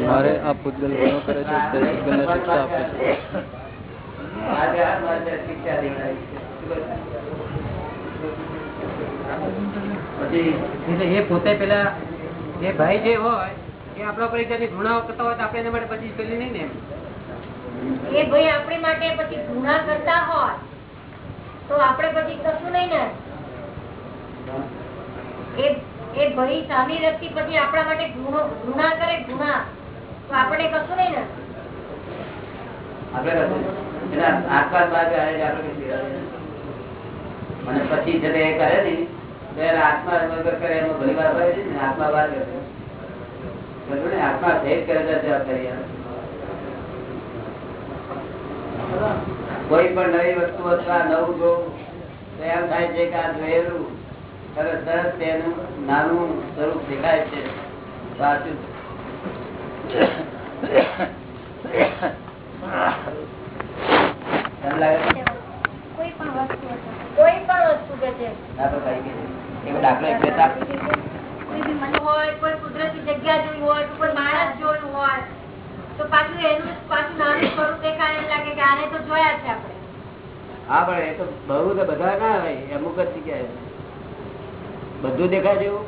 મારે આ પૂતગલ ગુનો કરે છે તે પૂતગલને શિક્ષા આપે છે એ પોતે પેલા એ ભાઈ જે હોય એ આપણા પર એક જાતની કરતા હોય તો આપણે એના માટે પછી પેલી નહીં ને એમ. એ ભાઈ આપણી માટે પછી ગુના કરતા હોય તો આપણે પછી કશું નહીં ને એ ભય સામી વ્યક્તિ પછી આપણા માટે ગુના કરે ગુના. તો આપણે કશું નહીં ને? અને પછી તે એ ને, તો એને આત્મા કરે એમાં કોઈ પણ નવી વસ્તુ અથવા નવું જોવું, તો એમ થાય છે કે આ જોયેલું હવે તરત તેનું નાનું સ્વરૂપ દેખાય છે. સાચું કુદરતી જગ્યા જોઈ હોય કોઈ માણસ જોયું હોય તો પાછું એનું પાછું નાનું સ્વરૂપ દેખાય એમ લાગે કે આને તો જોયા છે આપણે. હા પણ એ તો બહુ બધા ના હોય અમુક જ જગ્યાએ. બધું દેખાય જેવું?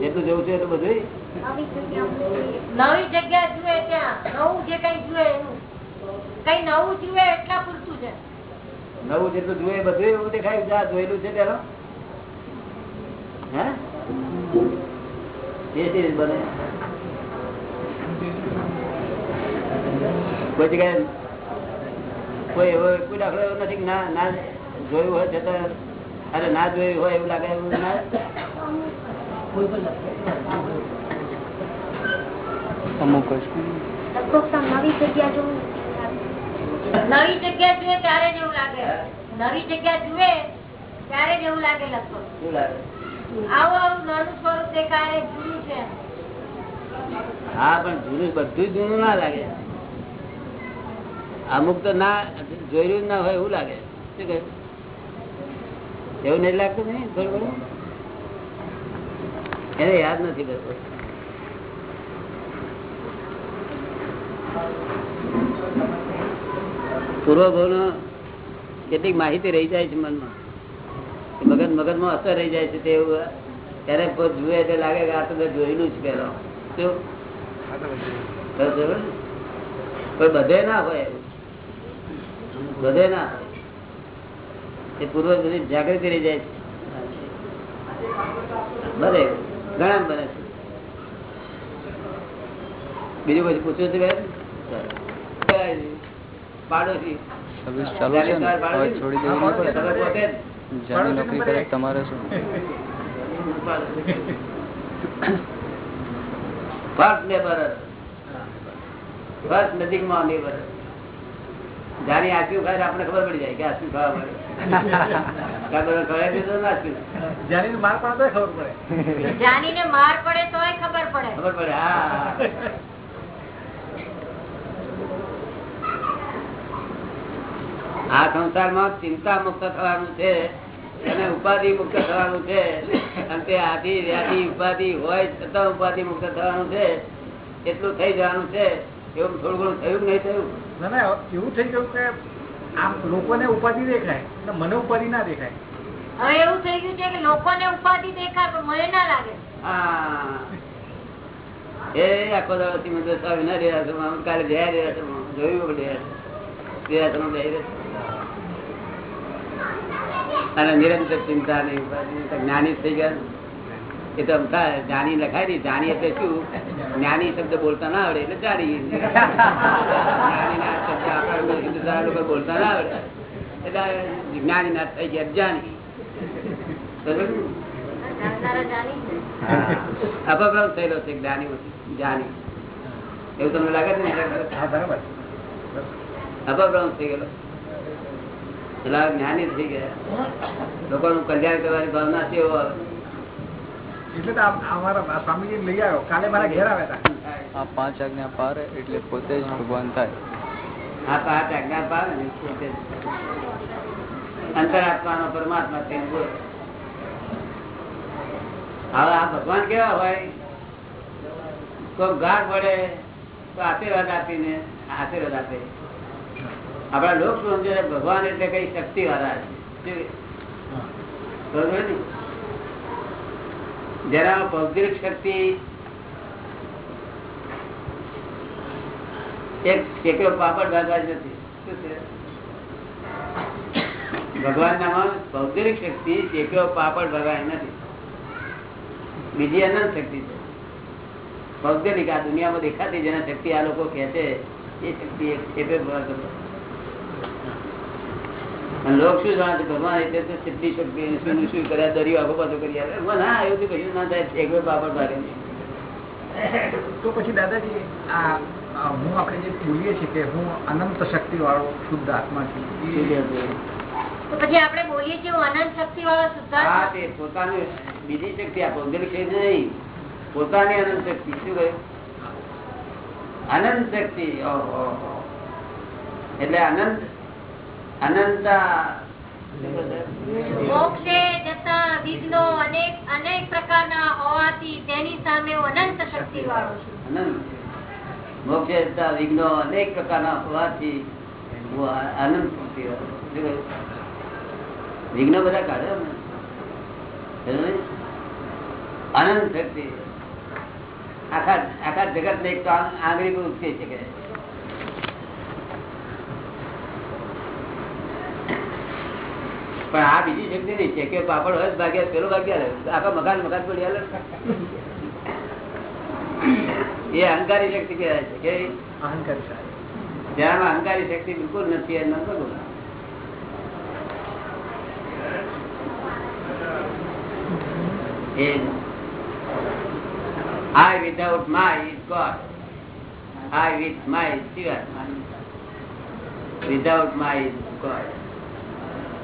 જેટલું જવું છે એટલું બધું નવી જગ્યા જુએ ત્યાં નવું જે કઈ જુએ કઈ નવું જુએ એટલા પૂરતું છે. નવું જેટલું જોઈએ બધું એવું દેખાયું? છે આ જોયેલું છે પેલો બને. કોઈ જગ્યાએ કોઈ એવો કોઈ દાખલો એવો નથી ના ના જોયું હોય છતાં અરે ના જોયું હોય એવું લાગે એવું ના? અમુક જ. નવી જગ્યા જુએ ત્યારે જ એવું લાગે. નવી જગ્યા જુએ ત્યારે જ એવું લાગે લગભગ. શું આવું આવું નાનું સ્વરૂપ દેખાય જૂનું છે. હા પણ જૂનું બધું જૂનું ના લાગે. અમુક તો ના જોયું જ ના હોય એવું લાગે. શું કહે એવું નહીં લાગતું નહીં થોડું એને યાદ નથી કરતો. પૂર્વભાવનો કેટલીક માહિતી રહી જાય છે મનમાં. મગજ મગજમાં અસર રહી જાય છે તે ત્યારે પોત જુએ એટલે લાગે કે આ તો મેં જોયેલું જ પેલો શું? ને? બધે ના હોય. બધે ના હોય. એ પૂર્વ બધી જાગૃતિ રહી જાય છે બને ઘણા બને છે બીજું પછી પૂછવું છે બેન પાડોશી કરે તમારે શું ફર્સ્ટ લેબર ફર્સ્ટ નજીકમાં લેબર જાણી આપ્યું ખાય આપણે ખબર પડી જાય કે આપ્યું ખાવા માર પડે તોય ખબર પડે. જાનીને માર પડે તોય ખબર પડે. ખબર પડે હા. આ સંસારમાં ચિંતા મુક્ત થવાનું છે અને ઉપાધિ મુક્ત થવાનું છે. અને તે આદિ વ્યાધિ ઉપાધિ હોય છતાં ઉપાધિ મુક્ત થવાનું છે. એટલું થઈ જવાનું છે. એવું થોડું ઘણું થયું નહીં થયું? ના ના એવું થઈ ગયું કે આમ લોકોને ઉપાધિ દેખાય એટલે મને ઉપાધિ ના દેખાય. હવે એવું થઈ ગયું છે કે લોકોને ઉપાધિ દેખાય પણ મને ના લાગે. એ આખો દાડો શ્રીમંત સ્વામી ના રહ્યા છો કાલે જયા રહ્યા છો જોયું રહ્યા છે. રહ્યા જઈ રહ્યા છે. અને નિરંતર ચિંતા નહીં જ્ઞાની થઈ ગયા એ તો જાણી લખાય ને જાણી એટલે શું? જ્ઞાની શબ્દ બોલતા ના આવડે એટલે જાણી. શબ્દ લોકો બોલતા ના આવડે. એટલે જ્ઞાની ના થઈ ગયા જાણી. બરોબર? ને? જાણનારા જાણી અપભ્રંશ થયેલો છે જ્ઞાની જાણી. એવું તમને લાગે છે ને? બરાબર. અપભ્રંશ થઈ ગયેલો જ્ઞાની થઈ ગયા. લોકોનું કલ્યાણ કરવાની ભાવના છે એવો. એટલે તો આ- અમારા સ્વામીજી લઈ આવ્યો. કાલે મારા ઘેર આવ્યા હતા આ પાંચ આજ્ઞા પાર એટલે પોતે જ ભગવાન થાય. આ પાંચ આજ્ઞા પાર પોતે જ. અંતરાત્માનો પરમાત્મા છે હવે આ ભગવાન કેવા હોય? કોઈ ગાઢ પડે તો આશીર્વાદ આપીને આશીર્વાદ આપે. આપણા લોક સમજે ભગવાન એટલે કઈ શક્તિ વાળા છે શું? ને? જેના ભૌતિક શક્તિ. એક પાપડ ભાગવા નથી. ભગવાન નામાં ભૌતિક શક્તિ શેકડો પાપડ ભગાય નથી. બીજી અનંત શક્તિ છે. ભૌગોલિક આ દુનિયામાં દેખાતી જેના શક્તિ આ લોકો કહે છે, એ શક્તિ એક છેપે ભરાતો અને લોક શું જાણે છે? ભગવાન એટલે તો સિદ્ધિ શક્તિ શું શું કર્યા? દરિયો આગો પાછો કરી આવે. ના એવું તો કશું ના થાય શેકડો પાપડ ભાગે તો પછી દાદાજી આ હું આપણે જે બોલીએ છીએ કે હું અનંત શક્તિ વાળો શુદ્ધ આત્મા છું પછી આપણે બોલીએ છીએ હું અનંત શક્તિ વાળો હા શુદ્ધાત્મા તે પોતાની બીજી શક્તિ આપો નહીં. પોતાની અનંત શક્તિ. શું કહ્યું? અનંત શક્તિ. ઓહો. એટલે અનંત અનંતા? મોક્ષે જતા વિઘ્નો અનેક અનેક પ્રકારના હોવાથી તેની સામે અનંત શક્તિ વાળો છું મોક્ષે જતા વિઘ્નો અનેક પ્રકારના હોવાથી હું અનંત શક્તિ વાળો? વિઘ્નો બધા કાઢે? અનંત શક્તિ આખા આખા જગત ને એક તો આંગ- આંગળી પર ઉચકી શકે પણ આ બીજી શક્તિ નહીં છે કે પાપડ હોય તો ભાગ્યા પેલો ભાગ્યા આખા મકાન મકાન પડી હાલે એ અહંકારી શક્તિ કહેવાય છે કે અહંકારી સાહેબ અહંકારી શક્તિ બિલકુલ નથી એ ન કરો I without my is God. I with my is Shivatma. Without my is God.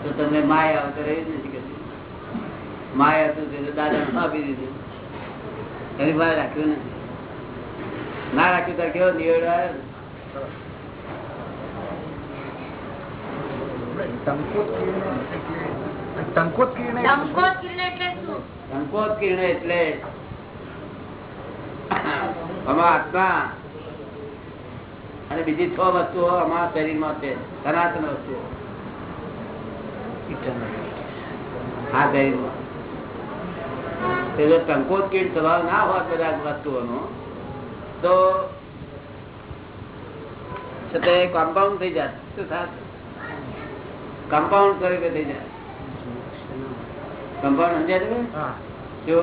તો તમને માય આવતો રહ્યું જ નથી કશું માય હતું તે તો દાદા આપી દીધું. એની પાસે રાખ્યું નથી. ના રાખ્યું ત્યારે કેવો નિવેડો આવ્યો ટંકોત કિરણ એટલે આત્મા અને બીજી છ વસ્તુઓ અમારા શરીરમાં છે સનાતન વસ્તુઓ. કીટ સ્વભાવ ના હોત બધા વસ્તુઓનો તો છતાં કમ્પાઉન્ડ થઈ જાત શું થાત કમ્પાઉન્ડ તરીકે થઈ જાય. કમ્પાઉન્ડ સમજાય તમે જો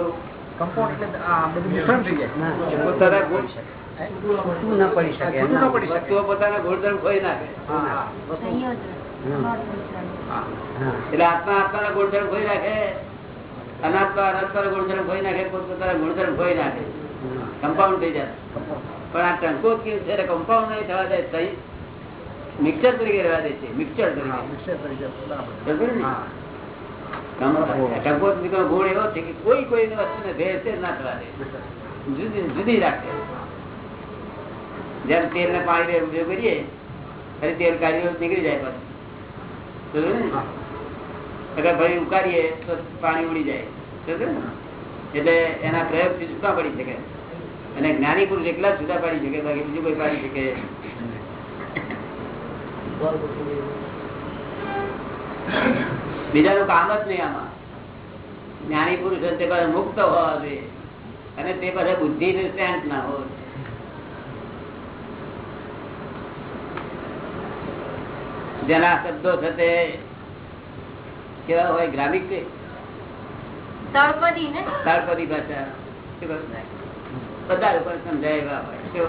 કમ્પાઉન્ડ એટલે આ બધું મિશ્રણ થઈ જાય. પોતાના ગુણ છૂટું ન પડી શકે? વસ્તુઓ પોતાના ગુણધર્મ ખોઈ નાખે. હા. હા. હા એટલે આત્મા આત્માના ગુણધર્મ ખોઈ નાખે. અનાત્મા અનાત્માના ગુણધર્મ ખોઈ નાખે પોતપોતાના ગુણધર્મ ખોઈ નાખે. કમ્પાઉન્ડ થઈ જાય. પણ આ ટંકો કેવું છે? કમ્પાઉન્ડ નહીં થવા દે સહી મિક્સર તરીકે રહેવા દે છે મિક્સર તરીકે. ટંકો ગુણ એવો છે કે કોઈ કોઈ વસ્તુને ભેળસેળ ના થવા દે. જુદી જુદી રાખે. જેમ તેલ ને પાણી ઉપયોગ કરીએ ત્યારે તેલ કાઢી નીકળી જાય પાછું. ફરી ઉકાળીએ તો પાણી ઉડી જાય. એટલે એના પ્રયોગથી છૂટા પડી શકે. અને જ્ઞાની પુરુષ એકલા જુદા પાડી શકે, બાકી બીજું કોઈ પાડી શકે. બીજાનું કામ જ નહીં આમાં. જ્ઞાની પુરુષ તે પાસે મુક્ત હોવા જોઈએ. અને તે બધા બુદ્ધિ સ્ટેન્ડ ના હોવો જેના શબ્દો તે કેવા હોય? ગ્રામિક કે? તળપદી ભાષા. બધા લોકો સમજાય એવા હોય.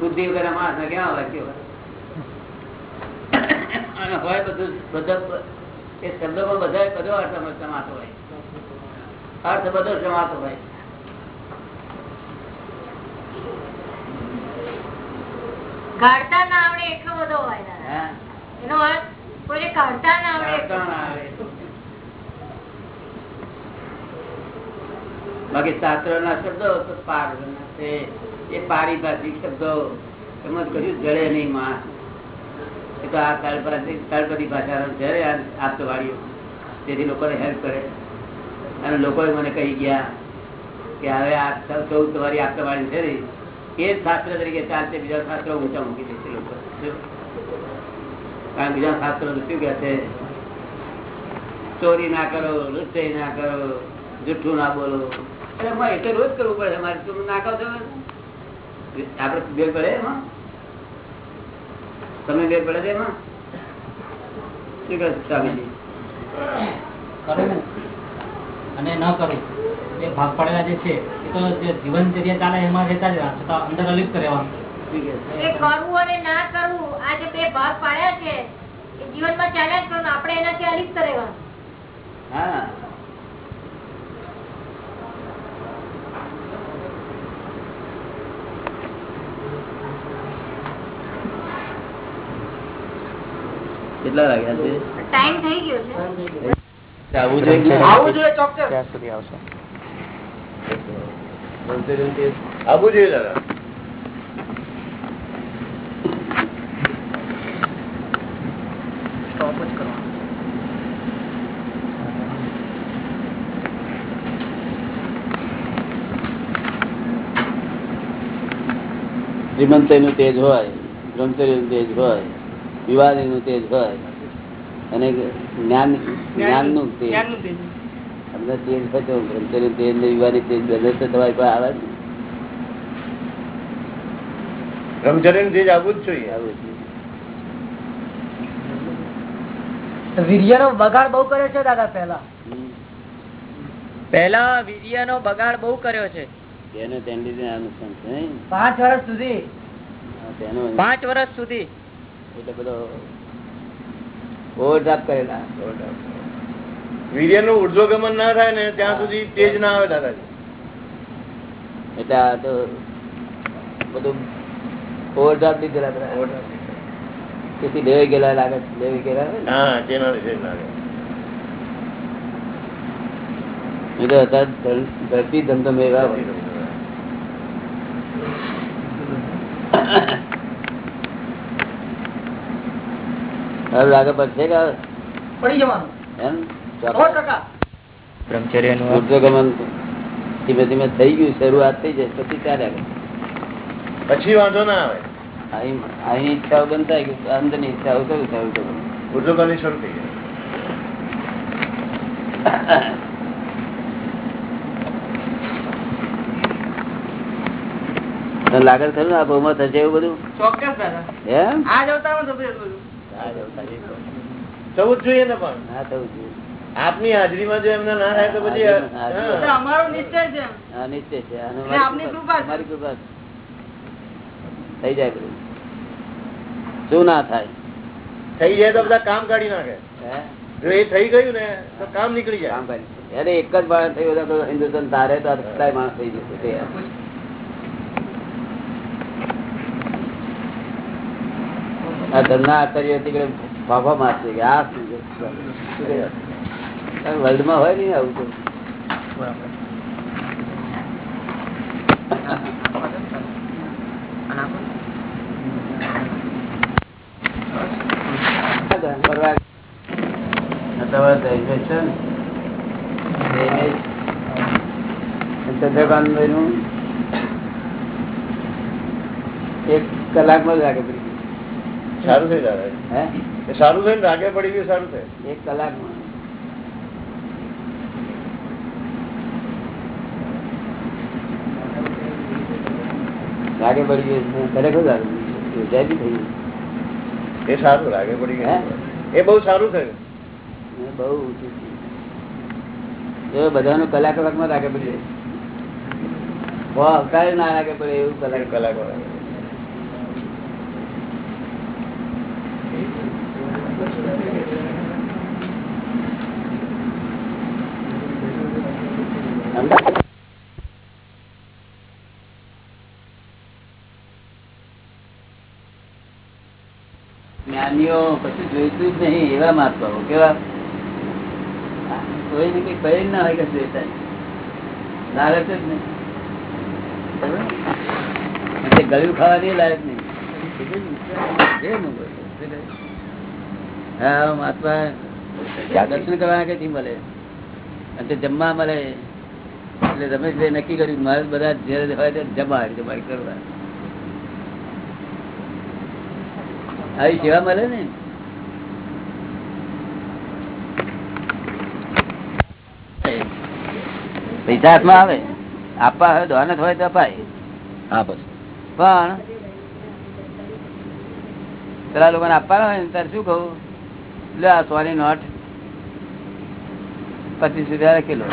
બુદ્ધિ વગર માણસ કેવા હોય? અને હોય બધું બધા એ શબ્દોમાં બધા બધો અર્થ સમાતો હોય. અર્થ બધો સમાતો હોય. કાઢતા ના આવડે એટલો બધો હોય એનો અર્થ કોઈને કાઢતા ના આવડે. બાકી શાસ્ત્ર ના શબ્દો તો પાર એ પારિભાષિક શબ્દો એમાં કશું જડે નહીં માં એ તો આ તળપદી ભાષા જડે આપતો વાળીઓ. તેથી લોકોને હેલ્પ કરે. અને લોકોએ મને કહી ગયા કે હવે આ ચૌદ તમારી આપતા વાળી છે એ શાસ્ત્ર તરીકે ચાલશે, બીજા શાસ્ત્રો ઊંચા મૂકી દેશે લોકો કારણ બીજા શાસ્ત્રો શું કહે છે? ચોરી ના કરો, લુચ્ચાઈ ના કરો, જુઠ્ઠું ના બોલો. એટલે એમાં એટલે રોજ કરવું પડે, અમારે તું નાખો છો આપડે બેલ પડે એમાં? તમે બેલ પડે છે એમાં? શું કહે સ્વામીજી? કરવું અને ન કરવું ભાગ પડેલા જે છે એ તો જે જીવનચર્યા ચાલે એમાં રહેતા જ છતાં અંદર અલિપ્ત રહેવાનું. અને ના કરવું આ જે બે ભાગ પાડ્યા છે એ જીવનમાં ચાલ્યા જ કરવાનું આપણે એનાથી અલિપ્ત રહેવાનું. હા. કેટલા વાગ્યા છે? ટાઈમ થઈ ગયો છે. આવું જોઈએ આવું જોઈએ ચોક્કસ ક્યાં સુધી આવશે? આવવું જોઈએ દાદા. સ્ટોપ જ કરવાનો. શ્રીમંતનું તેજ હોય બ્રહ્મચર્યનું તેજ હોય વિવાદીનું તેજ હોય અને જ્ઞાન જ્ઞાનનું તેજ. અમને તેજ હોય બ્રહ્મચર્ય તેજ ને વિવાદી તેજ બધે તો તમારી પાસે આવે જ બ્રહ્મચર્ય તેજ આવવું જ જોઈએ. આવે જ ને. બગાડ બહુ કર્યો છે દાદા પેલા હમ. પેલા વીર્ય નો બગાડ બહુ કર્યો છે. તેને તેની લીધે આ નુકસાન છે પાંચ વર્ષ સુધી? પાંચ વર્ષ સુધી. એટલે બધો ઓવરડ્રાફ્ટ કરેલા. વીર્યનું ઉર્ધ્વગમન ના થાય ને ત્યાં સુધી તેજ ના આવે દાદાજી. એટલે આ તો બધું ઓવરડ્રાફ્ટ લીધેલા તેથી લેવાઈ ગયેલા લાગે છે લેવાઈ ગયેલા હા તેના લીધે ધર- ધરતી ધમધમ એવા હવે લાગે પડશે કે પડી જવાનું. એમ? સો ટકા. ઉર્ધ્વગમન ધીમે ધીમે થઈ ગયું શરૂઆત થઈ જાય પછી ચાલ્યા પછી વાંધો ના આવે. અહીં અહીં ઈચ્છાઓ બંધ થાય ગયું અંદરની ઈચ્છાઓ કયું થયું તો ઉર્ધ્વગમન શરૂ થઈ જાય લાગે ખરું ને ભાવમાં થશે એવું બધું? ચોક્કસ દાદા. એમ? આ જોઈએ ને પણ. ના થવું જોઈએ. આપની હાજરીમાં જો એમને ના થાય તો પછી. અમારો નિશ્ચય છે નિશ્ચય છે. આપની કૃપા મારી કૃપા થઈ જાય બધું. શું ના થાય? થઈ જાય તો બધા કામ કાઢી નાખે. જો એ થઈ ગયું ને તો કામ નીકળી જાય. કામ અરે એક જ માણસ થયું હોત તો હિન્દુસ્તાન તારે તો કેટલાય માણસ થઈ જશે. આ ધંધા આચાર્ય હતી કે ફાફા મારશે કે આ શું કારણ વર્લ્ડમાં હોય ને આવું તો ને? એક કલાકમાં જ લાગે પડી ગયું. સારું થઈ જાય હે એ સારું થયું ને રાગે પડી ગયું સારું થાય એક કલાકમાં લાગે પડી ગયું ખરેખર લાગે યોજાય બી થઈ એ સારું રાગે પડી ગયું. એ બહુ સારું થયું. બહુ છે. બધાનું કલાક કલાકમાં લાગે પડી જાય. અવતારે ના લાગે પડે એવું કલાક. કલાક વાળા. જ્ઞાનીઓ પછી જોઈતું જ નહીં, એવા મહાત્માઓ કેવા? કોઈ ને કઈ કઈ ના હોય કે જોઈતા લાલચ જ નહીં. ગળ્યું ખાવા નહીં. લાયક નહીં? હા, મહાત્મા દર્શન કરવા કઈથી મળે? અને જમવા મળે. એટલે રમેશભાઈ નક્કી કર્યું, મારે બધા જે જમા જમા કરવા આવી સેવા મળે ને? પૈસા હાથમાં આવે. આપવા હવે દોનત હોય તો અપાય. હા બસ. પણ પેલા લોકોને આપવાના હોય ને ત્યારે શું કહું? લે આ સોની નોટ પચીસ રૂપિયા કિલો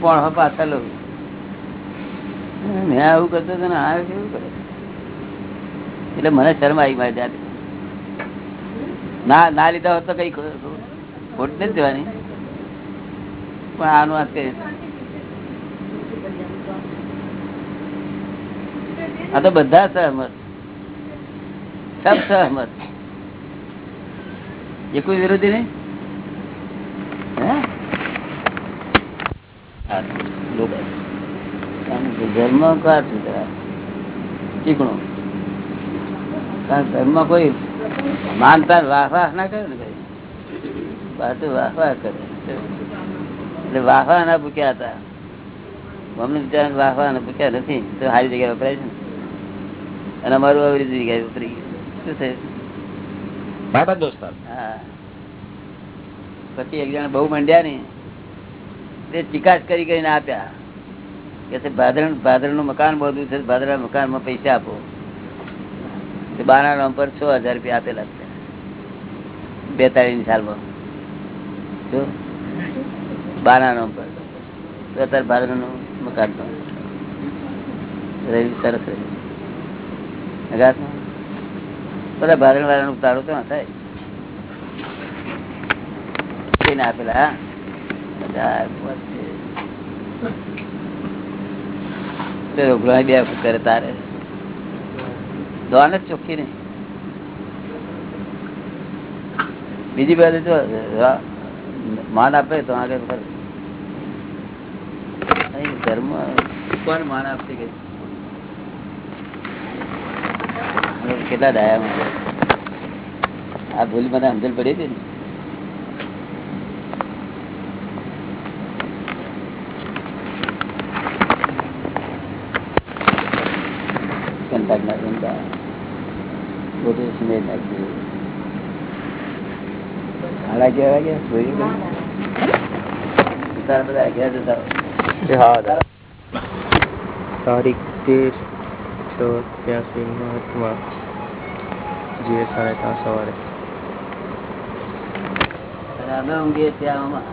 પણ પાછા લઉં. મેં આવું કરતો હતો ને આ કેવું કરે? એટલે મને શરમ આવી મારી જાતે. ના ના લીધા હોત તો કઈ ખોટ નથી જવાની પણ આનું આ આ તો બધા સહમત. સબ સહમત. એ કોઈ વિરોધી નહીં? કે ધર્મ કાચું જરા. ચીકણું. કારણ કે ધર્મમાં કોઈ માનતા વાહ વાહ ના કરે ને ભાઈ પાછું વાહ વાહ કરે. એટલે વાહ વાહ ના ભૂક્યા હતા. અમને બિચારા વાહ વાહ ના ભૂક્યા નથી. તો સારી જગ્યાએ વપરાય છે અને અમારું આવી રીતે જગ્યાએ ઉતરી ગયું. શું થયું? દોસ્તાર હા. પછી એક જણા બહુ મંડ્યા ને તે ચિકાસ કરી કરીને આપ્યા. કે ભાદર ભાદરણ ભાદરણનું મકાન બધું છે ભાદરા મકાનમાં પૈસા આપો. બાના નામ પર છ હજાર રૂપિયા આપેલા છે. બેતાળીસ સાલમાં. જો? બાના નામ પર અત્યારે ભાદરા નું મકાન રહ્યું, સરસ રહ્યું. બધા ભાદરણ વાળાનું ઉતારો તો થાય? એને આપેલા રોકડા બે વખત કરે, તારે. જ ચોખ્ખી નહીં બીજી બાજુ જો માન આપે તો આગળ ધર્મ કોણ માન આપતી ગઈ કેટલા ડાયા આ ભૂલ મને સમજણ પડી હતી ને. કંટાક ના કંટા બધું સ્મેલ નાખ્યું સાડા અગિયાર વાગ્યા જોઈ ગયું તારા બધા અગિયાર જતા તારીખ તેર છ ત્યાસી મહાત્મા જે સાડા ત્રણ સવારે અને અમે ઊંઘીએ ત્યાં આમાં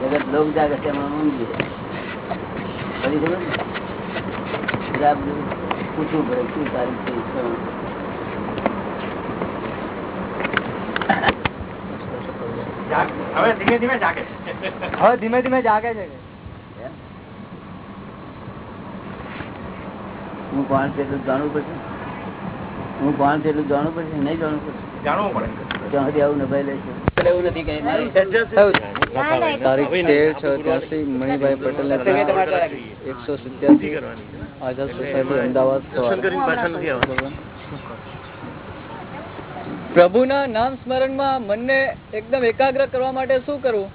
જગત લોક જાગે છે એમાં ઊંઘીએ પૂછવું પડે શું તારીખ હવે ધીમે ધીમે જાગે હવે ધીમે ધીમે જાગે છે હું કોણ છે એટલું જાણવું પડશે? હું કોણ છે એટલું જાણવું પડશે? નહીં જાણવું પડશે? જાણવું પડે. ત્યાં સુધી આવું નભાઈ લેશે એવું નથી કઈ મારી તારીખ તેર છ ત્યાસી મણિભાઈ પટેલ એકસો સિત્યાસી. આઝાદ સોસાયટી અમદાવાદ પ્રભુના નામ સ્મરણમાં મનને એકદમ એકાગ્ર કરવા માટે શું કરવું?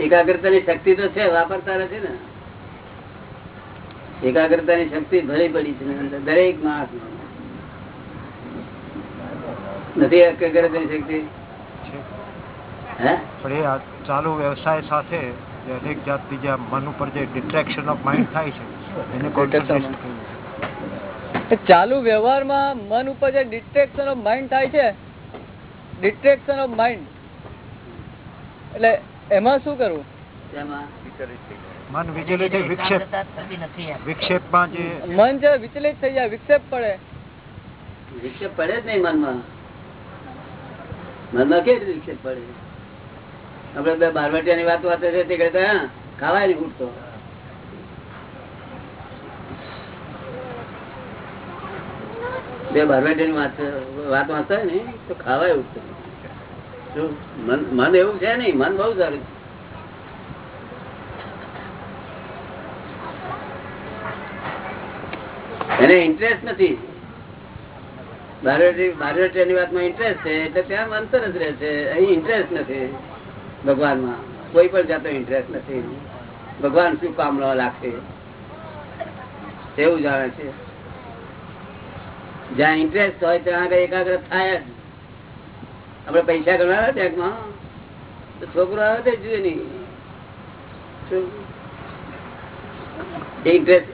એકાગ્રતાની શક્તિ તો છે વાપરતા નથી ને. એકાગ્રતાની શક્તિ ભરી પડી છે અંદર દરેક માણસ નથી એકાગ્રતાની શક્તિ? હે? પણ એ આ ચાલુ વ્યવસાય સાથે જે અનેક જાતની જે મન ઉપર જે ડિસ્ટ્રેક્શન ઓફ માઇન્ડ થાય છે એને કોન્સન્ટ્રેશન ચાલુ. વ્યવહારમાં મન ઉપર જે ડિસ્ટ્રેક્શન ઓફ માઇન્ડ થાય છે ડિસ્ટ્રેક્શન ઓફ માઇન્ડ એટલે એમાં શું કરવું? મન વિચલિત વિક્ષેપ. વિક્ષેપમાં જે મન જે વિચલિત થઈ જાય વિક્ષેપ પડે. વિક્ષેપ પડે જ નહીં મનમાં. મનમાં કેવી રીતે વિક્ષેપ પડે? આપડે બે બારવટિયાની વાત વાતે છે તે કહેતા ખાવાય ને ઉઠતો બે બારવટિયાની વાત વાત વાંચતા ને, તો ખાવાય ઉઠતો મન એવું છે નઈ મન બહુ સારું છે. એને ઇન્ટરેસ્ટ નથી. બારવટી વાત વાતમાં ઇન્ટરેસ્ટ છે, એટલે ત્યાં અંતર જ રહે છે. અહીં ઇન્ટરેસ્ટ નથી. ભગવાનમાં. કોઈ પણ જાતનો ઇન્ટરેસ્ટ નથી. ભગવાન શું કામ લાગશે? એવું જાણે છે. જ્યાં ઇન્ટરેસ્ટ હોય ત્યાં આગળ એકાગ્ર થાય જ. આપડે પૈસા ગણવા બેંકમાં, તો છોકરો આવે તો જોઈએ નહીં. ઇન્ટરેસ્ટ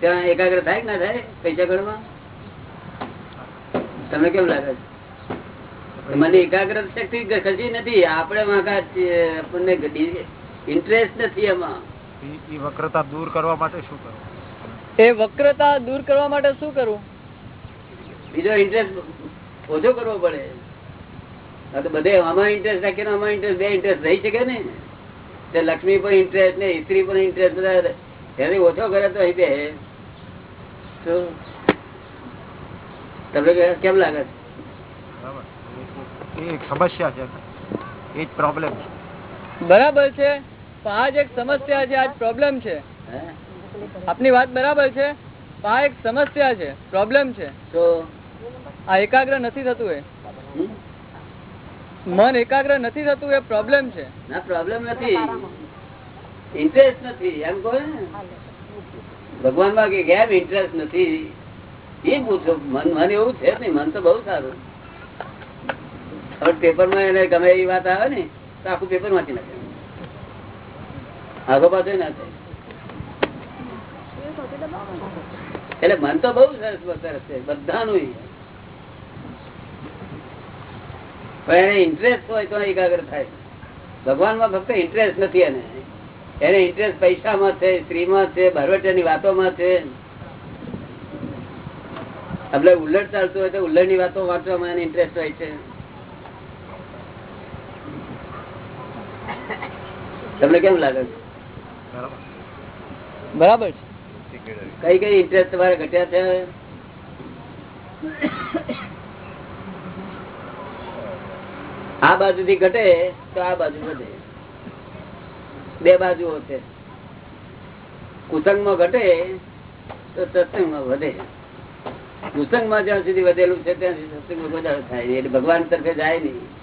ત્યાં એકાગ્ર થાય ના થાય? પૈસા ગણવા? તમને કેમ લાગે? છે મને એકાગ્ર શક્તિ ખસી નથી. આપણે વાંકા આપણને ઇન્ટરેસ્ટ નથી એમાં. વક્રતા દૂર કરવા માટે શું કરવું એ વક્રતા દૂર કરવા માટે શું કરવું બીજો ઇન્ટરેસ્ટ ઓછો કરવો પડે. આ તો બધે આમાં ઇન્ટરેસ્ટ રાખીને આમાં ઇન્ટરેસ્ટ બે ઇન્ટરેસ્ટ રહી શકે ને. તે લક્ષ્મી પર ઇન્ટરેસ્ટ ને સ્ત્રી પર ઇન્ટરેસ્ટ બધા એનાથી ઓછો કરે તો અહીં બે. તો તમને કેમ લાગે? છે એ એક સમસ્યા છે. એ જ પ્રોબ્લેમ છે. બરાબર છે. આ એક સમસ્યા છે આજ પ્રોબ્લેમ છે. આપની વાત બરાબર છે. આ એક સમસ્યા છે પ્રોબ્લેમ છે. તો? આ એકાગ્ર નથી થતું એ. મન એકાગ્ર નથી થતું એ પ્રોબ્લેમ છે. ના પ્રોબ્લેમ નથી. ઇન્ટરેસ્ટ નથી એમ કહો ને? ભગવાનમાં કે કેમ ઇન્ટરેસ્ટ નથી? એ પૂછો. મન મન એવું છે નહીં મન તો બહુ સારું. હવે પેપરમાં એને ગમે એવી વાત આવે ને, તો આખું પેપર વાંચી નાખે. આગો પાછો ના થાય. એટલે મન તો બહુ સરસ સરસ છે, બધાનું પણ એને ઇન્ટરેસ્ટ હોય તો એકાગ્ર થાય. ભગવાનમાં ફક્ત ઇન્ટરેસ્ટ નથી એને. એને ઇન્ટરેસ્ટ પૈસામાં છે, સ્ત્રીમાં છે ભરવટિયાની વાતોમાં છે. આપણે ઉલ્લડ ચાલતું હોય તો ઉલ્લડની વાતો વાંચવામાં એને ઇન્ટરેસ્ટ હોય છે. તમને કેમ લાગે બરાબર છે. કઈ કઈ ઇન્ટરેસ્ટ તમારે ઘટ્યા છે? આ બાજુ થી ઘટે તો આ બાજુ વધે. બે બાજુઓ છે. કુસંગમાં ઘટે તો સત્સંગમાં વધે. કુસંગમાં જ્યાં સુધી વધેલું છે, ત્યાં સુધી સત્સંગમાં વધારો થાય એટલે ભગવાન તરફે જાય નહીં.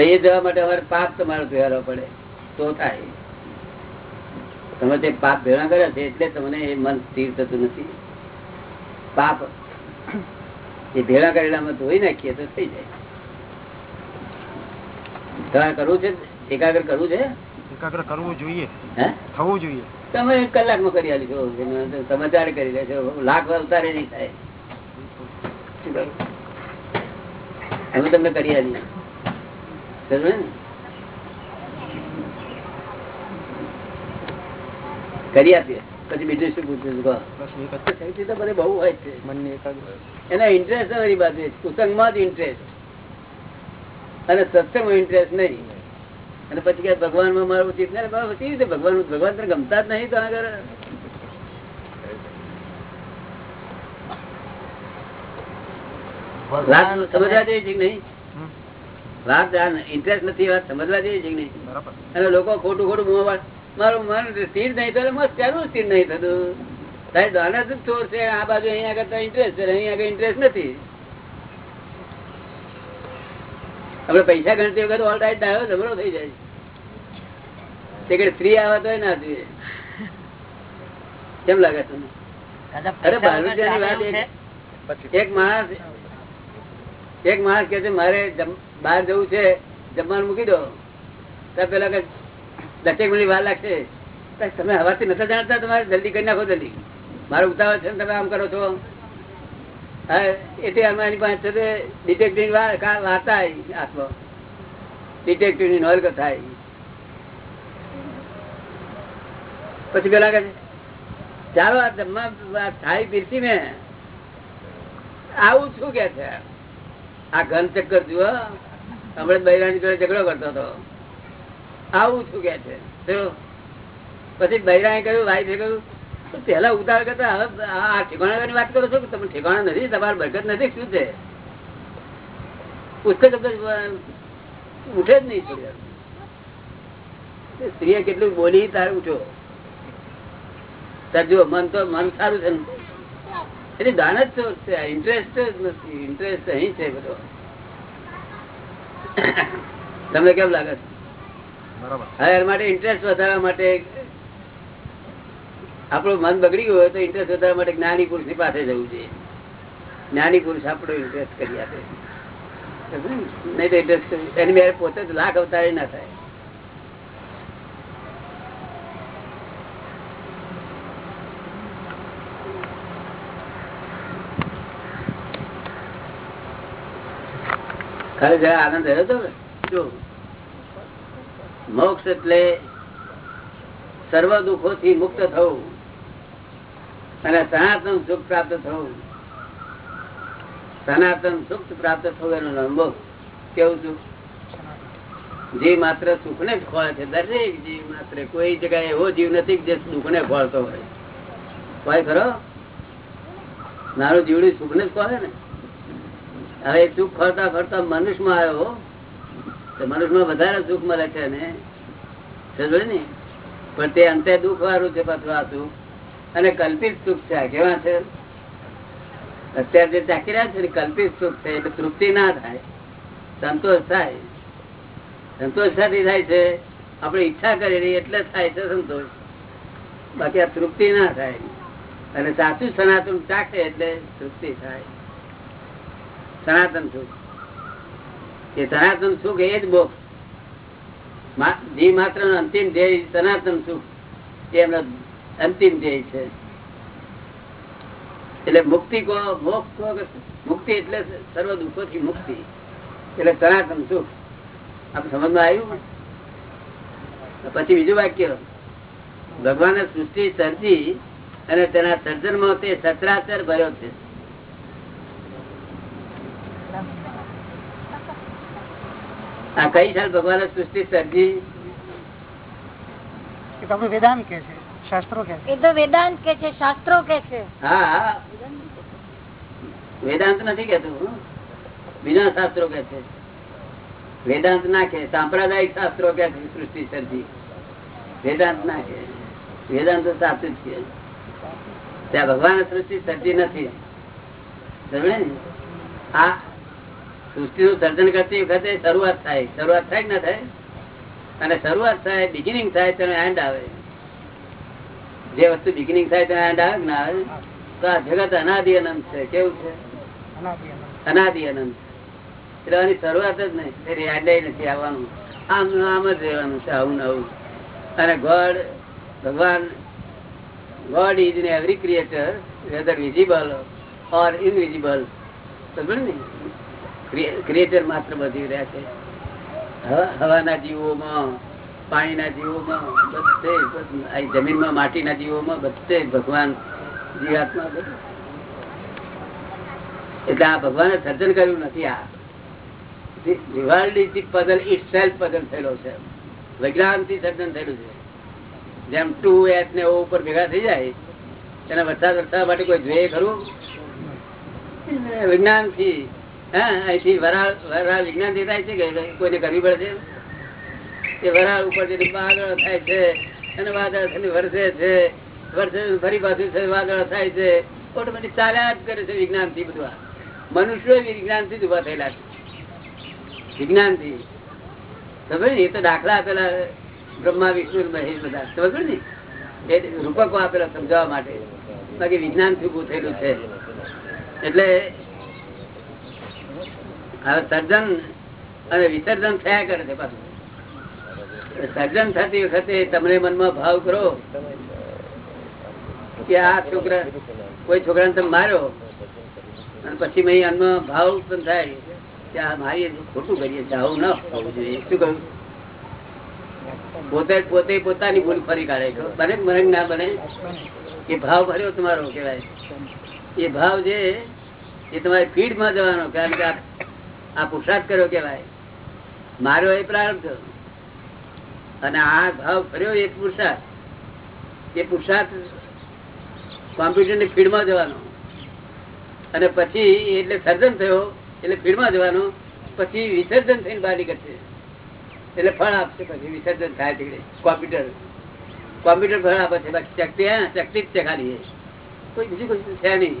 એ જવા માટે અમારે પાપ તમારે ભેળવો પડે. તો થાય. તમે તે પાપ ભેળા કર્યા છે એટલે તમને એ મન સ્થિર થતું નથી. પાપ એ ભેળા કરેલામાં ધોઈ નાખીએ તો થઈ જાય. તમારે કરવું છે? એકાગ્ર કરવું છે? એકાગ્ર કરવું જોઈએ. હે? થવું જોઈએ. તમે એક કલાકમાં કરી આલી છો તમે ત્યારે કરી લેશો લાખ વાર ઉતારે નહીં થાય. અમે તમને કરી આલી સમજ્યો ને? કરી આપીએ. પછી બીજું શું પૂછ્યું? તો બધે બહુ હોય છે. મનની ઇન્ટરેસ્ટ મારી બાજુ કુસંગમાં જ ઇન્ટરેસ્ટ અને સત્સંગમાં ઇન્ટરેસ્ટ નહીં. અને પછી કે ભગવાનમાં મારું ઉચિત ને કેવી રીતે ભગવાન? ભગવાન તને ગમતા જ નહીં તો આગળ. સમજવા જેવી છે નહીં. વાત ઇન્ટરેસ્ટ નથી વાત સમજવા જેવી છે નહીં? અને લોકો ખોટું ખોટું મોં વાળ- મારું મન સ્થિર નહીં થતું મસ્ત ત્યાંનું સ્થિર નહીં થતું. તારે દાનત જ ચોર છે? આ બાજુ અહીંયા આગળ ઇન્ટરેસ્ટ છે અહીંયા આગળ ઇન્ટરેસ્ટ નથી. આપડે પૈસા ગણતી વખત ઓલ રાઈટ ડાયો ઝઘડો થઈ જાય તે કે સ્ત્રી આવે તો ના જોઈએ. કેમ લાગે તમને? અરે બાલુજાની વાત એક- એક માણસ એક માણસ કે છે મારે જમ- બહાર જવું છે, જમવાનું મૂકી દો. ત્યાં પેલા કે દસેક મિનિટ વાર લાગશે. તમે હવાથી નથી જાણતા તમારે, જલ્દી કરી નાખો જલ્દી. મારે ઉતાવળ છે તમે આમ કરો છો. પછી પેલા કે ચાલો જમવા થાળી પીરસી મેં આવું શું કે છે? આ ઘન ચક્કર જુઓ. હમણાં બૈરાની જોડે ઝઘડો કરતો હતો. આવું છું કે છે? પછી બૈરાએ કહ્યું, ભાઈ કહ્યું, "તો પેલા ઉતાર કરતા, હવે આ ઠેકાણાની વાત કરો છો કે તમે ઠેકાણા નથી, તમારે બરકત નથી, શું છે? પુસ્તક ઉઠે જ નહીં છોકરા સ્ત્રીએ કેટલું બોલી, તારે ઉઠો. તાર જુઓ, મન તો, મન સારું છે એટલે દાન જ છે ઇન્ટરેસ્ટ જ નથી ઇન્ટરેસ્ટ અહીં છે બધો. તમને કેમ લાગે હવે માટે ઇન્ટરેસ્ટ વધારવા માટે આપણું મન બગડી ગયું હોય તો ઇન્ટરેસ્ટ વધારવા માટે જ્ઞાની પુરુષની પાસે જવું જોઈએ. જ્ઞાની પુરુષ આપણો ઇન્ટરેસ્ટ કરી આપે. નહીં તો ઇન્ટરેસ્ટ એની મેરે પોતે જ લાખ અવતારે ના થાય. ખરે જરા આનંદ રહ્યો હતો મોક્ષ એટલે સર્વ દુઃખો થી મુક્ત થવું અને સનાતન સુખ પ્રાપ્ત થવું. સનાતન સુખ પ્રાપ્ત થવું એનો અનુભવ કેવું છું? જે માત્ર સુખ ને જ ખોળે છે, દરેક જીવ માત્ર, કોઈ જગ્યાએ એવો જીવ નથી જે દુઃખ ને ખોળતો હોય. ખરો? નાનું જીવડું સુખ ને જ ખોળે ને? હવે સુખ ખોરતા મનુષ્યમાં આવ્યો તો મનુષ્યમાં વધારે સુખ મળે છે ને. સમજો ને? પણ તે અંતે દુઃખ વાળું છે પાછું આ સુખ. અને કલ્પિત સુખ છે કેવા છે? અત્યારે જે ચાકી રહ્યા છે ને, કલ્પિત સુખ છે, એટલે તૃપ્તિ ના થાય. સંતોષ થાય. સંતોષ થતી થાય છે. આપણે ઈચ્છા કરેલી એટલે થાય છે સંતોષ. બાકી આ તૃપ્તિ ના થાય. અને સાચું સનાતન ચાખે એટલે તૃપ્તિ થાય. સનાતન સુખ. એ સનાતન સુખ એ જ મોક્ષ જે માત્ર અંતિમ ધ્યેય સનાતન સુખ. એમનો અંતિમ ધ્યેય છે. એટલે મુક્તિ કહો મોક્ષ કે મુક્તિ એટલે સર્વ દુઃખો થી મુક્તિ. એટલે સનાતન સુખ. આપ સમજમાં આવ્યું પછી બીજું વાક્ય. ભગવાને સૃષ્ટિ સર્જી અને તેના સર્જનમાં તે સત્રાચર ભર્યો છે. આ કઈ સાલ ભગવાને સૃષ્ટિ સર્જી. એ તો વેદાંત કે છે શાસ્ત્રો કે છે. એ તો વેદાંત કે છે શાસ્ત્રો કે છે. હા હા. વેદાંત નથી કેતું બીજા શાસ્ત્રો કે છે. વેદાંત ના કે સાંપ્રદાયિક શાસ્ત્રો કે છે સૃષ્ટિ સર્જી. વેદાંત ના કે વેદાંત તો સાચું જ કે ત્યાં ભગવાન સૃષ્ટિ સર્જી નથી. સમજે ને? આ સૃષ્ટિ નું સર્જન કરતી વખતે શરૂઆત થાય. શરૂઆત થાય કે ના થાય? અને શરૂઆત થાય બિગિનિંગ થાય તેનો એન્ડ આવે. જે વસ્તુ બિગિનિંગ થાય તેનો એન્ડ આવે ના આવે? તો આ જગત અનાદિ અનંત છે. કેવું છે? અનાદિ અનંત. એટલે આની શરૂઆત જ નહીં. ફેર નથી આવવાનું. આમ આમ જ રહેવાનું છે આવું આવું. અને ગોડ ભગવાન God is in every creator whether visible or invisible સમજ ને? ક્રિએટર માત્ર બધી રહ્યા છે. હવાના જીવોમાં, પાણીના જીવોમાં, બધે જમીનમાં, માટીના જીવોમાં બધે ભગવાન જીવાત્મા એટલે આ ભગવાને સર્જન કર્યું નથી આ. પઝલ ઇટ સેલ્ફ પદલ થયેલો છે. વિજ્ઞાનથી સર્જન થયેલું છે. જેમ ટુ એચ ને ઓ ઉપર ભેગા થઈ જાય, તેને વરસાદ વરસાદ માટે કોઈ જોઈએ ખરું? વિજ્ઞાનથી હા વિજ્ઞાનથી થાય બધું મનુષ્યો વિજ્ઞાનથી ઊભા થયેલા છે. વિજ્ઞાનથી. સમજ ને એ તો દાખલા આપેલા બ્રહ્મા, વિષ્ણુ મહેશ બધા. સમજ ને એ રૂપકો આપેલા સમજાવવા માટે. બાકી વિજ્ઞાનથી ઉભું થયેલું છે. એટલે હવે સર્જન અને વિસર્જન થયા કરે છે પાછું. સર્જન થતી વખતે તમને મનમાં ભાવ કરો કે આ છોકરા, કોઈ છોકરાને તમે માર્યો. અને પછી મેં અન્નમાં ભાવ ઉત્પન્ન થાય કે આ મારી ખોટું કરીએ છીએ, આવું ન થવું જોઈએ. શું કહ્યું? પોતે પોતે પોતાની ભૂલ ફરી કાઢે છે. બને મને ના બને? એ ભાવ ભર્યો તમારો કેવાય એ ભાવ જે એ તમારી ફીડમાં જવાનો, કારણ કે આ- પુરુષાર્થ કર્યો કેવાય મારો એ પ્રારંભ અને આ ભાવ કર્યો એક પુરુષાર્થ એ પુરુષાર્થ કોમ્પ્યુટરની ફીડમાં જવાનો. અને પછી એટલે સર્જન થયો, એટલે ફીડમાં જવાનો. પછી વિસર્જન થઈને બહાર નીકળશે. એટલે ફળ આપશે પછી, વિસર્જન થાય તીકડે. કોમ્પ્યુટર. કોમ્પ્યુટર ફળ આપે છે. બાકી શક્તિ હા શક્તિ જ છે ખાલી. કોઈ બીજું કોઈ છે નહીં.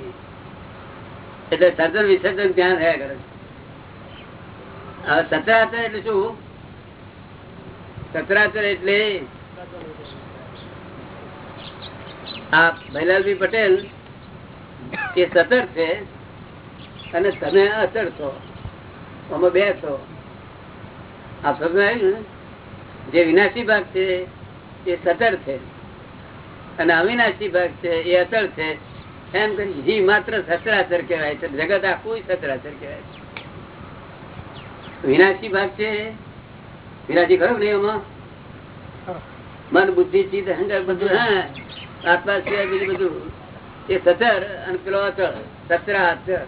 એટલે સર્જન વિસર્જન ત્યાં રહ્યા કરે છે. હવે સચરાચર એટલે શું? સચરાચર એટલે આ ભૈલાલભાઈ પટેલ એ સતર છે અને તમે અચળ છો, અમે બે છો. આ સમજાયું જે વિનાશી ભાગ છે, એ સતર છે અને અવિનાશી ભાગ છે, એ અચળ છે. એમ કરી માત્ર સચરાચર કહેવાય છે, જગત આખું સચરાચર કહેવાય છે. વિનાશી ભાગ છે. વિનાશી ખરો ને એમાં? મન, બુદ્ધિ, ચિત્ત, અહંકાર બધું, હા. આત્મા સિવાય બીજું બધું. એ સતર અને પેલો અચળ. સચરાચર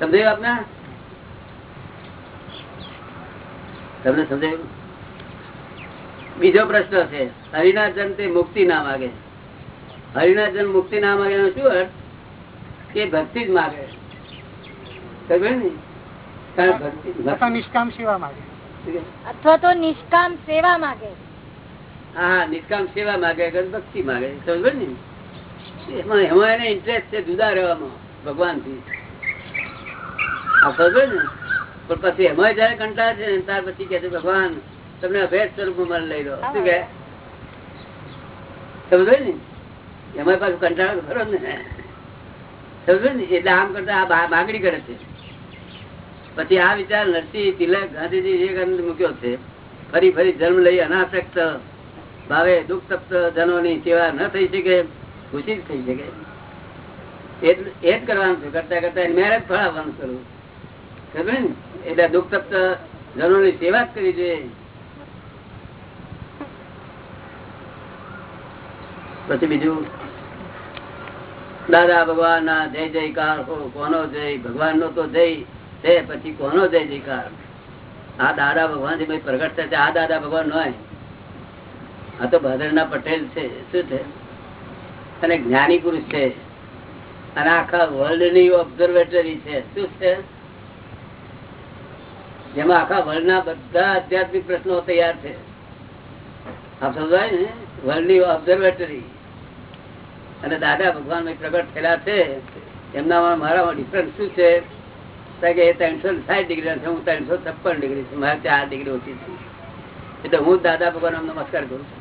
સમજાયું આપના? તમને સમજાયું? બીજો પ્રશ્ન છે. હરિનાજન તે મુક્તિ ના માગે. હરિનાજન મુક્તિ ના માગે શું અર્થ? કે ભક્તિ જ માગે. સમજ ને? અથવા નિષ્કામ સેવા માંગે. અથવા તો નિષ્કામ સેવા માંગે. હા નિષ્કામ સેવા માગે ભક્તિ માગે. સમજ ને? એમાં એમાં એને ઇન્ટરેસ્ટ છે જુદા રહેવામાં ભગવાનથી આ સમજ ને? પણ પછી એમાં જયારે કંટાળ છે ને ત્યાર પછી કે છે ભગવાન તમને અભેદ સ્વરૂપ મને લઈ લો. શું કે સમજો ને? એમાં પાછું કંટાળો ખરો ને. સમજો ને? એટલે આમ કરતા આ માગણી કરે છે. પછી આ વિચાર નરસિંહ તિલક ગાંધીજી વિવેકાનંદ મૂક્યો છે. ફરી ફરી જન્મ લઈ અનાસક્ત ભાવે દુઃખ તપ્ત જનોની સેવા ન થઈ શકે, ખુશી જ થઈ શકે. એ જ કરવાનું છે. કરતા કરતા મેરેજ ફળ આવવાનું કરવું ખબર ને? એટલે દુઃખ તપ્ત જનોની સેવા જ કરવી જોઈએ. પછી બીજું, દાદા ભગવાન ના જય જયકાર હો, કોનો જય? ભગવાન નો તો જય. છે, પછી કોનો જય જયકાર? આ દાદા ભગવાન જે પ્રગટ થશે આ દાદા ભગવાન નો આ તો ભાદરના પટેલ છે, શું છે? અને જ્ઞાની પુરુષ છે. અને આખા વર્લ્ડની ઓબ્ઝર્વેટરી છે, શું છે? જેમાં આખા વર્લ્ડ ના બધા આધ્યાત્મિક પ્રશ્નો તૈયાર છે. આપ સમજાય ને? વર્લ્ડની ઓબ્ઝર્વેટરી અને દાદા ભગવાન પ્રગટ થયેલા છે, એમનામાં મારામાં ડિફરન્સ શું છે? દાદા ભગવાન નમસ્કાર કરું છું.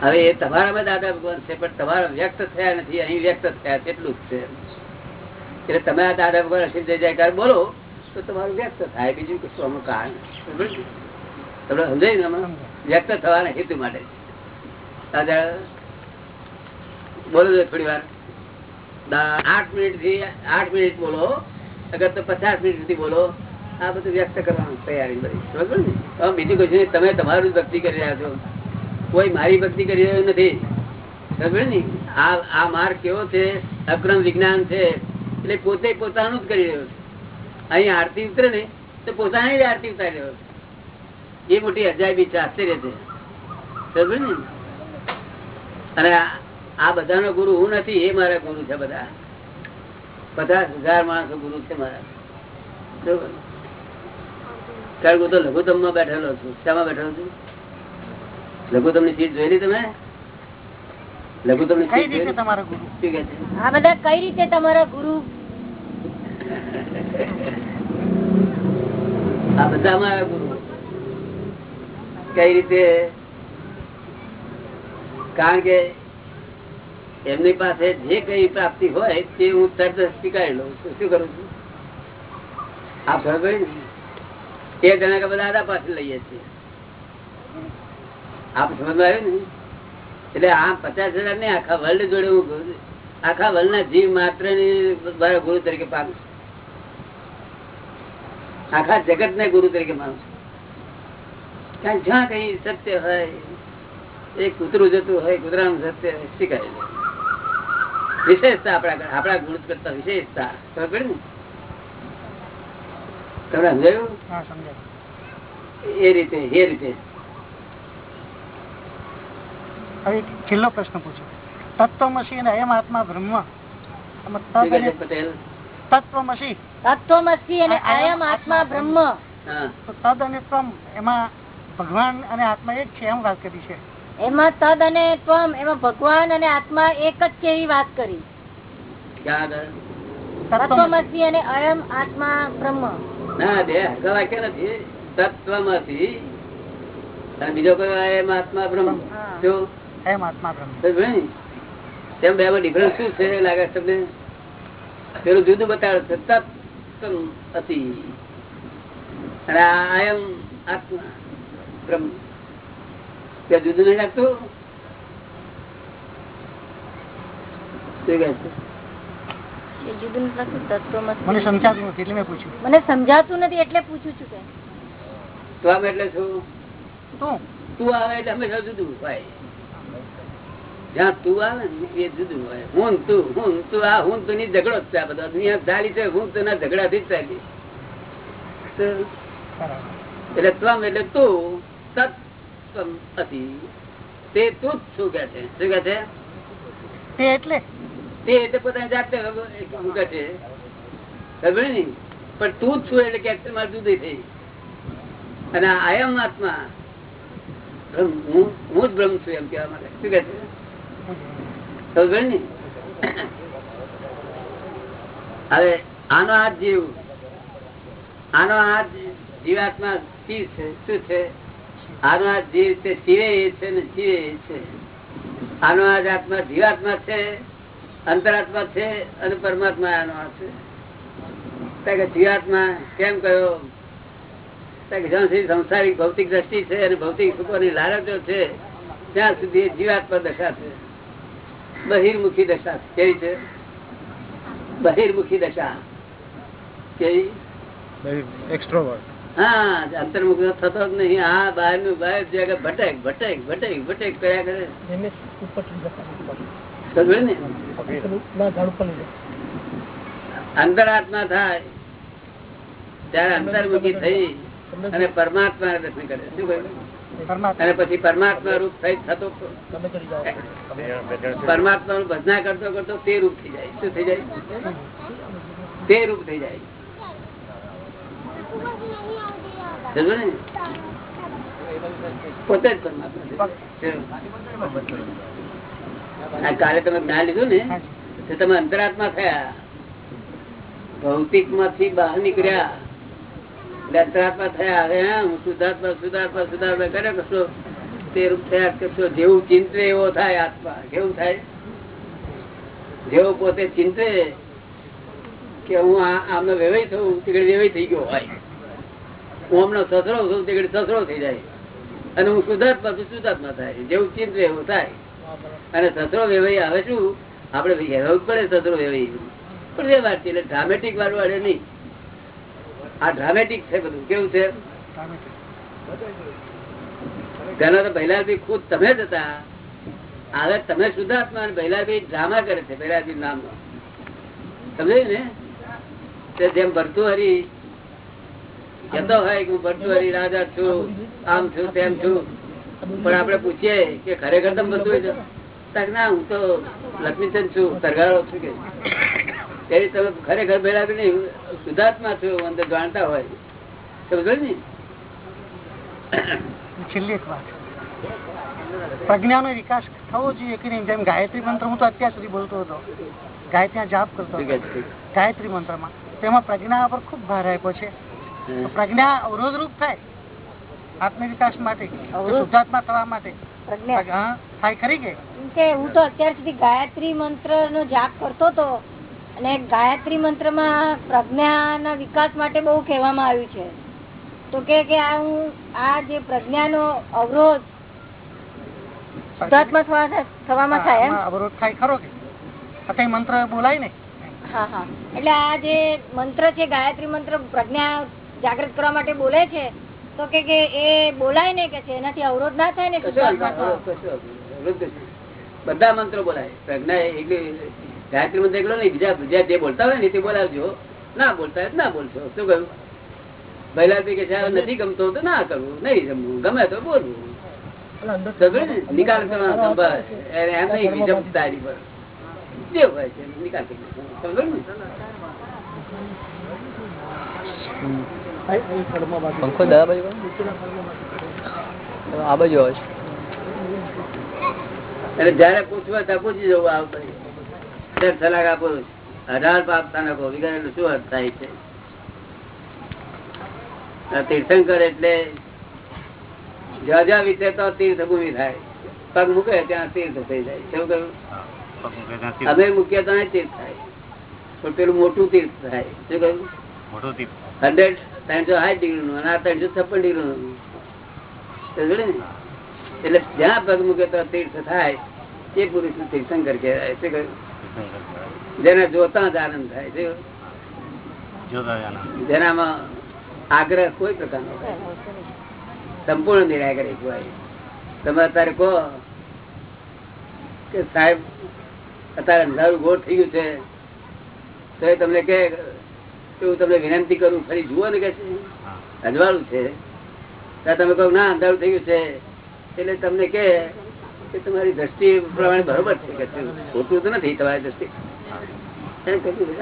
હવે એ તમારામાં દાદા ભગવાન છે, પણ તમારા વ્યક્ત થયા નથી, અહીં વ્યક્ત થયા તેટલું જ છે. એટલે તમે આ દાદા ભગવાન અસીમ જય જયકાર બોલો, તો તમારું વ્યક્ત થાય, બીજું કશું અમુક કારણ તમને સમજાય ને વ્યક્ત થવાના હેતુ માટે. દાદા, બોલો થોડી વાર. આ બીજું કશું નહીં તમે તમારું ભક્તિ કરી રહ્યા છો. કોઈ મારી ભક્તિ કરી રહ્યું નથી. સમજ ને? આ માર્ગ કેવો છે? અક્રમ વિજ્ઞાન છે. એટલે પોતે પોતાનું જ કરી રહ્યો છે. અહીં આરતી ઉતરે ને, તો પોતાની જ આરતી ઉતારી રહ્યો છે. એ મોટી અજાયબી છે, આશ્ચર્ય છે. સમજ ને? અને આ- બધાનો ગુરુ હું નથી એ મારા ગુરુ છે બધા. પચાસ હજાર માણસો ગુરુ છે મારા. કારણ કે હું તો લઘુત્તમમાં બેઠેલો છું. શામાં બેઠેલો છું? લઘુત્તમની સીટ જોયેલી તમે? લઘુત્તમની સીટ તમારા ગુરુ? આ બધા કઈ રીતે તમારા ગુરુ? આ બધા મારા ગુરુ. કઈ રીતે? કારણ કે એમની પાસે જે કઈ પ્રાપ્તિ હોય તે હું તરત સ્વીકારી લઉં છું. શું કરું છું? આ પડી એ જણા કે બધા આદા પાસે લઈએ છીએ. આપ સમજમાં આવ્યું ને? એટલે આ પચાસ હજાર ને આખા વર્લ્ડ જોડે હું આખા વર્લ્ડ ના જીવ માત્રની ગુરુ તરીકે પામું છું. આખા જગત ને ગુરુ તરીકે માનું છું. જ્યાં કઈ સત્ય હોય એ કૂતરું જતું હોય કૂતરાનું સત્ય હોય, સ્વીકારી લે. વિશેષતા આપણા આપણા ગુણ કરતા વિશેષતા. ખબર ને? તમને સમજાયું? એ રીતે એ રીતે. હવે છેલ્લો પ્રશ્ન પૂછો. તત્વમસી અને અયમ આત્મા બ્રહ્મ. પટેલ. તત્વમસી. તત્વમસી અને અયમ આત્મા બ્રહ્મ. તો તદ અને ત્વમ એમાં ભગવાન અને આત્મા એક છે એમ વાત કરી છે. એમાં તદ અને ત્વમ એમાં ભગવાન અને આત્મા એક જ છે એવી વાત કરી? તત્વમસી અને અયમ આત્મા બ્રહ્મ. ના બે વાક્ય નથી. તત્વમસી અને બીજો કોઈ એમ આત્મા બ્રહ્મ. એમ આત્મા બ્રહ્મ. તેમ બે ડિફરન્સ શું છે? લાગે તમને? પેલું જુદું બતાવે છે. તત્વ અતિ. અને આયમ આત્મા બ્રહ્મ. ત્યાં જુદું નહીં લાગતું. મને સમજાતું નથી એટલે પૂછું છું તો આમ એટલે શું? તું? તું આવે એટલે હંમેશા જુદું હોય. જ્યાં તું આવે ને એ જુદું હોય. હું તું હું તું આ હું તું ની ઝઘડો જ છે આ બધા. દુનિયા ચાલી છે હું તું ના ઝઘડાથી જ ચાલી એટલે ત્વમ એટલે તું તત્વમ અતિ. તે તું જ શું કે છે? શું કે છે? તે એટલે? તે એટલે પોતાની જાતે શું છે? ખબર ને પણ તું જ છું એટલે કે મારે જુદી થઈ. અને આ આયમ આત્મા હું જ બ્રહ્મ છું એમ કેવા માટે શું કે છે? ખબર ને હવે આનો હાથ જીવ. આનો હાથ જીવાત્મા શિવ છે. શું છે? આનો જીવ છે જીવે છે ને જીવે છે. આનો હાથ આત્મા જીવાત્મા છે, અંતરાત્મા છે અને પરમાત્મા આનો આ છે. જીવાત્મા કેમ કયો? જ્યાં ભૌતિક દ્રષ્ટિ છે અને ભૌતિક સુખોની લાલચો છે, ત્યાં સુધી જીવાત્મા દશા છે. બહિર્મુખી દશા કેવી છે? બહિર્મુખી દશા. કેવી? એક્સ્ટ્રોવર્ટ હા અંતર્મુખ થતો જ નહીં. આ બહારનું બહાર જગ્યા ભટક ભટક ભટક ભટક કર્યા કરે. અંતરાત્મા થાય ત્યારે અંતર્મુખી થઈ અને પરમાત્મા દર્શન કરે. શું કહ્યું? અને પછી પરમાત્મા રૂપ થઈ થતો પરમાત્મા નું ભજના કરતો કરતો તે રૂપ થઈ જાય. શું થઈ જાય? તે રૂપ થઈ જાય. પોતે જ પરમાત્મા કાલે તમે જ્ઞાન લીધું ને તો તમે અંતરાત્મા થયા. ભૌતિકમાંથી બહાર નીકળ્યા. અંતરાત્મા થયા. હવે હું શુદ્ધાત્મા શુદ્ધાત્મા શુદ્ધાત્મા કરે કશો? તે રૂપ થયા કશો? જેવું ચિંતવે એવો થાય આત્મા. કેવું થાય? જેવું પોતે ચિંતે કે હું આમનો વ્યવય થયું તીકડે વ્યવય થઈ ગયો હોય. હું નો સસરો સસરો થઈ જાય. અને હું શુદ્ધાત્મા છું, શુદ્ધાત્મા થાય જેવું ચિંત એવું થાય. અને સસરો વેવાઈ આવે શું? આપડે હેરવું પડે સસરો વેવાઈ. પણ વ્યવહાર છે, એટલે ડ્રામેટિક વાળું અડે નહીં. આ ડ્રામેટિક છે બધું. કેવું છે? ઘણા તો ભૈલાલભાઈ ખુદ તમે જ હતા. હવે તમે શુદ્ધાત્મા અને ભૈલાલભાઈ ડ્રામા કરે છે ભૈલાલભાઈ નામનો. સમજાયું ને? જેમ ભરતું ભરતુહરી કહેતો હોય કે હું ભરતુહરી રાજા છું આમ છું તેમ છું. પણ આપડે પૂછીએ કે ખરેખર તમે બધું છો? ના હું તો લક્ષ્મીચંદ છું સરગારો છું કે. તમે ખરેખર ભૈલાલભાઈ નહીં? શુદ્ધાત્મા છું અંદર જાણતા હોય. સમજો ને? છેલ્લી એક વાત. પ્રજ્ઞાનો વિકાસ થવો જોઈએ કે નહીં? જેમ ગાયત્રી મંત્ર હું તો અત્યાર સુધી બોલતો હતો. ગાયત્રી જાપ કરતો. ગાયત્રી મંત્રમાં. તેમાં પ્રજ્ઞા પર ખૂબ ભાર આપ્યો છે. પ્રજ્ઞા અવરોધ રૂપ થાય. આત્મવિકાસ માટે શુદ્ધાત્મા થવા માટે. થાય ખરી કે? હું તો અત્યાર સુધી ગાયત્રી મંત્ર નો જાપ કરતો હતો અને ગાયત્રી મંત્રમાં પ્રજ્ઞાના વિકાસ માટે બહુ કહેવામાં આવ્યું છે. તો કે કે આ હું આ જે પ્રજ્ઞાનો અવરોધ શુદ્ધાત્મા થવામાં થાય એમ? અવરોધ થાય ખરો કે? મંત્ર બોલાય ને? હા હા. એટલે આ જે મંત્ર છે ગાયત્રી મંત્ર પ્રજ્ઞા જાગૃત કરવા માટે બોલે છે તો કે એ બોલાય ને કે છે એનાથી અવરોધ ના થાય ને. બધા મંત્રો બોલાય. પ્રજ્ઞા ગાયત્રી મંત્ર એકલો નહીં બીજા બીજા જે બોલતા હોય ને તે બોલાવજો. ના બોલતા ના બોલશો. શું કહ્યું? પહેલા કે છે, નથી ગમતો તો ના કરવું નહીં જમવું. ગમે તો બોલવું? નિકાલ કરવાનો એમ નહીં કે જમતારી પર. જે હોય છે નિકાલ કરી સમજો ને? પંખો દાદા બાજુ આ બાજુ આવે છે. એટલે જયારે પૂછવા ત્યાં પૂછી જવું આવ પછી સલાહ આપો. હજાર પાપ સ્થાનકો વિગાડેલું શું અર્થ થાય છે? તીર્થંકર એટલે જ્યાં જ્યાં વિશે તો તીર્થ ભૂમિ થાય. પગ મૂકે ત્યાં તીર્થ થઈ જાય. શું કહ્યું? અમે મૂકીએ તો તીર્થ થાય. પણ પેલું મોટું તીર્થ થાય. શું કહ્યું? મોટું તીર્થ. હંડ્રેડ ત્રણસો સાઠ ડિગ્રી નું અને આ ત્રણસો છપ્પન ડિગ્રી નું. એટલે જ્યાં પગ મૂકે તો તીર્થ થાય. એ પુરુષ તીર્થંકર કહેવાય. કહ્યું? જેને જોતા જ આનંદ થાય. છે જેનામાં આગ્રહ કોઈ પ્રકારનો નો સંપૂર્ણ નિરાગ્રહ કહેવાય તમે અત્યારે કહો કે સાહેબ અત્યારે અંધારું ગોળ થઈ ગયું છે. તો એ તમને કે હું તમને વિનંતી કરું ફરી જુઓ ને કે છે અજવાળું છે. તમે કહો, ના, અંધારું થઈ ગયું છે. એટલે તમને કે તમારી દ્રષ્ટિ પ્રમાણે બરોબર છે કે ખોટું તો નથી, તમારી દ્રષ્ટિ.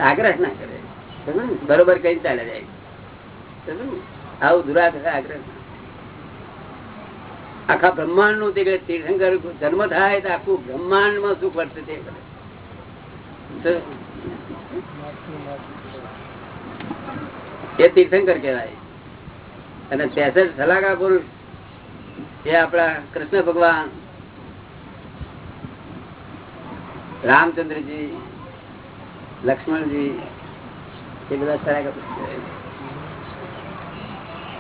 આગ્રહ ના કરે. બરોબર કઈ ચાલે જાય. આવું દુરાગ્રહ આગ્રહ આખા બ્રહ્માંડનું તે તીર્થંકર જન્મ થાય તો આખું બ્રહ્માંડમાં સુખ વર્તે તે કરે. એ તીર્થંકર કહેવાય. અને તેસઠ સલાહકાર પુરુષ એ આપણા કૃષ્ણ ભગવાન રામચંદ્રજી લક્ષ્મણજી એ બધા સલાહકાર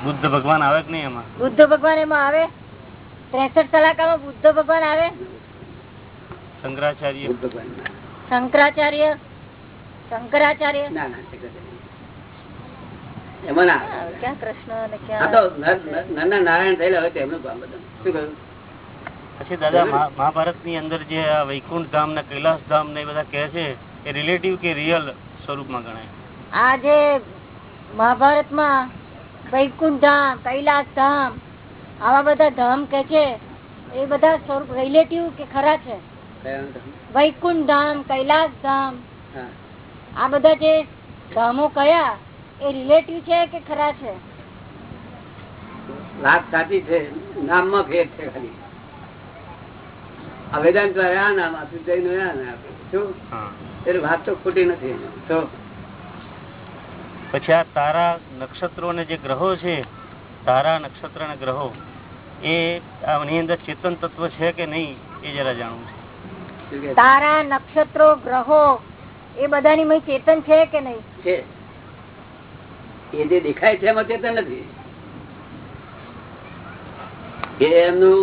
બુદ્ધ ભગવાન આવે કે નહીં એમાં? બુદ્ધ ભગવાન એમાં આવે? ત્રેસઠ સલાકામાં બુદ્ધ ભગવાન આવે? શંકરાચાર્ય. બુદ્ધ ભગવાન શંકરાચાર્ય? શંકરાચાર્ય? ના ના પછી દાદા મહા- મહાભારતની અંદર જે વૈકુંઠ ધામ ને કૈલાસ ધામ ને બધા કહે છે એ રિલેટિવ કે રિયલ સ્વરૂપમાં ગણાય? આ જે મહાભારતમાં વૈકુંઠ ધામ કૈલાસ ધામ આવા બધા ધામ કે છે એ બધા સ્વરૂપ રિલેટિવ કે ખરા છે? વૈકુંઠ ધામ કૈલાસ ધામ. આ બધા જે ધામો કયા એ રિલેટિવ છે કે ખરા છે? વાત સાચી છે. નામમાં ફેર છે ખાલી. આ વેદાંત આ નામ આપ્યું જૈનો આ નામ આપ્યું. શું? એટલે વાત તો ખોટી નથી. તો? પછી આ તારા નક્ષત્રો ને જે ગ્રહો છે તારા નક્ષત્ર ને ગ્રહો એ આની અંદર ચેતન તત્વ છે કે નહીં એ જરા જાણવું છે? તારા નક્ષત્રો ગ્રહો એ બધાની મય ચેતન છે કે નહીં? છે. એ જે દેખાય છે એમાં ચેતન નથી. એ એમનું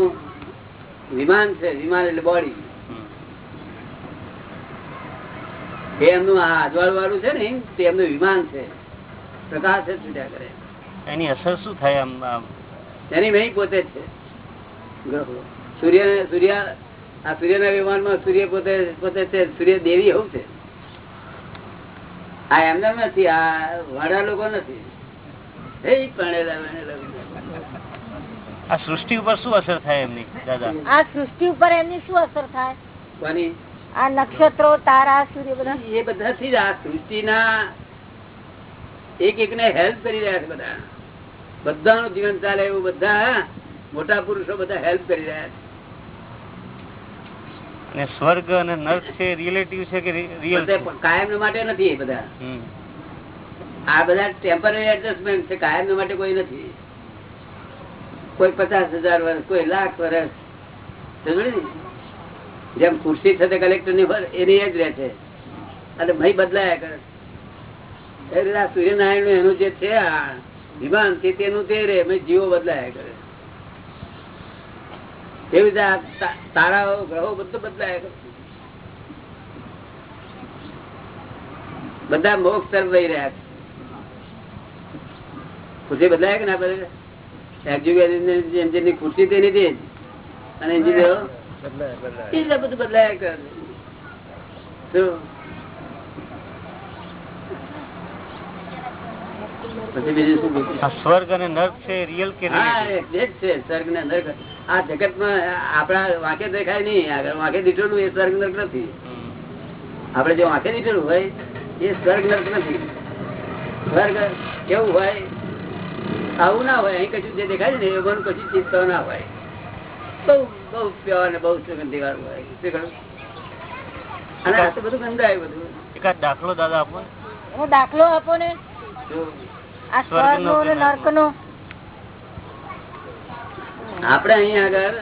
વિમાન છે વિમાન એટલે બોડી એ એમનું આ અજવાળ વાળું છે ને તે એમનું વિમાન છે. પ્રકાશ છૂટ્યા કરે. એની અસર શું થાય આમ એની નહીં પોતે છે. સૂર્ય સૂર્ય આ સૂર્યના વિમાનમાં સૂર્ય પોતે પોતે છે સૂર્ય દેવી એવું છે. આ એમને નથી આ વાળા લોકો નથી. એ પરણેલા આ સૃષ્ટિ ઉપર શું અસર થાય એમની દાદા? આ સૃષ્ટિ ઉપર એમની શું અસર થાય? કોની? આ નક્ષત્રો તારા સૂર્ય બધા? એ બધાથી જ આ સૃષ્ટિના એક એક ને હેલ્પ કરી રહ્યા છે બધા. બધાનું જીવન ચાલે એવું બધા મોટા પુરુષો બધા હેલ્પ કરી રહ્યા છે. અને સ્વર્ગ અને નર્ક છે રિલેટિવ છે કે રિયલ છે? કાયમ માટે નથી એ બધા. આ બધા ટેમ્પરરી એડજસ્ટમેન્ટ છે કાયમ માટે કોઈ નથી. કોઈ પચાસ હજાર વર્ષ કોઈ લાખ વર્ષ. જેમ ખુરશી છે તે કલેક્ટરની એની એ જ રહે છે. અને ભાઈ બદલાયા કરે. એ રીતે સૂર્યનારાયણ એનું જે છે આ વિમાન તે તેનું તે રે ભાઈ જીવો બદલાયા કરે. એવી રીતે તારાઓ ગ્રહો બધું બદલાય. બધા મોક્ષ તરફ લઈ રહ્યા છે. ખુરશી બદલાય કે ના એક્ઝિક્યુટિવની ખુરશી તે નથી અને એન્જિનિયરો બધું બદલાયા કરે. સ્વર્ગ અને નર્ક છે રિયલ કે હા, છે સ્વર્ગ ને નર્ક. આ જગતમાં આપડા વાંકે દેખાય નહીં આગળ વાંકે દીઠેલું એ સ્વર્ગ નર્ક નથી. આપડે જે વાંકે દીઠેલું હોય એ સ્વર્ગ નર્ક નથી. સ્વર્ગ કેવું હોય? આવું ના હોય અહીં કશું જે દેખાય ને એવાનું કશું ચિંતા ના હોય. બહુ બહુ પ્યોર ને બહુ સુગંધી વાળું હોય. શું કહ્યું? અને આ તો બધું ગંધાય બધું. એકાદ દાખલો દાદા આપો. દાખલો આપો ને. આ સ્વર્ગ નો નર્ક નો આપણે અહીંયા આગળ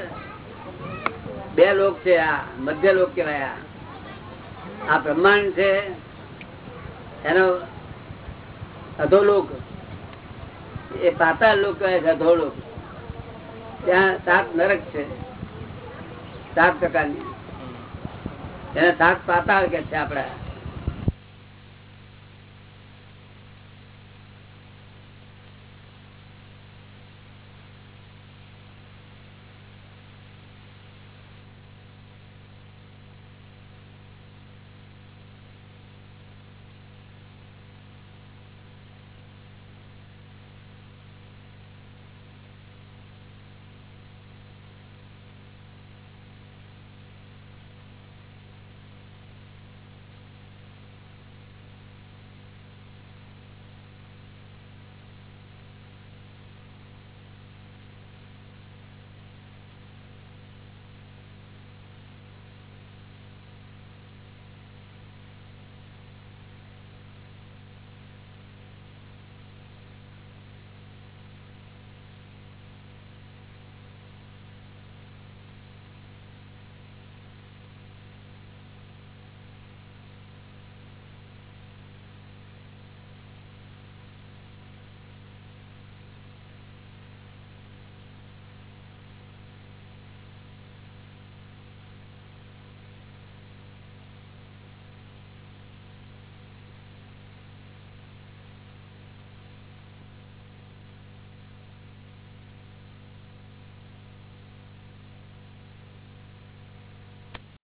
બે લોક છે આ, મધ્ય લોક કેવાય આ. બ્રહ્માંડ છે, એનો અધોલોક. એ પાતાળ લોક કહેવાય છે, અધોલોક. ત્યાં સાત નરક છે, સાત પ્રકારની. એને સાત પાતાળ કે છે આપડા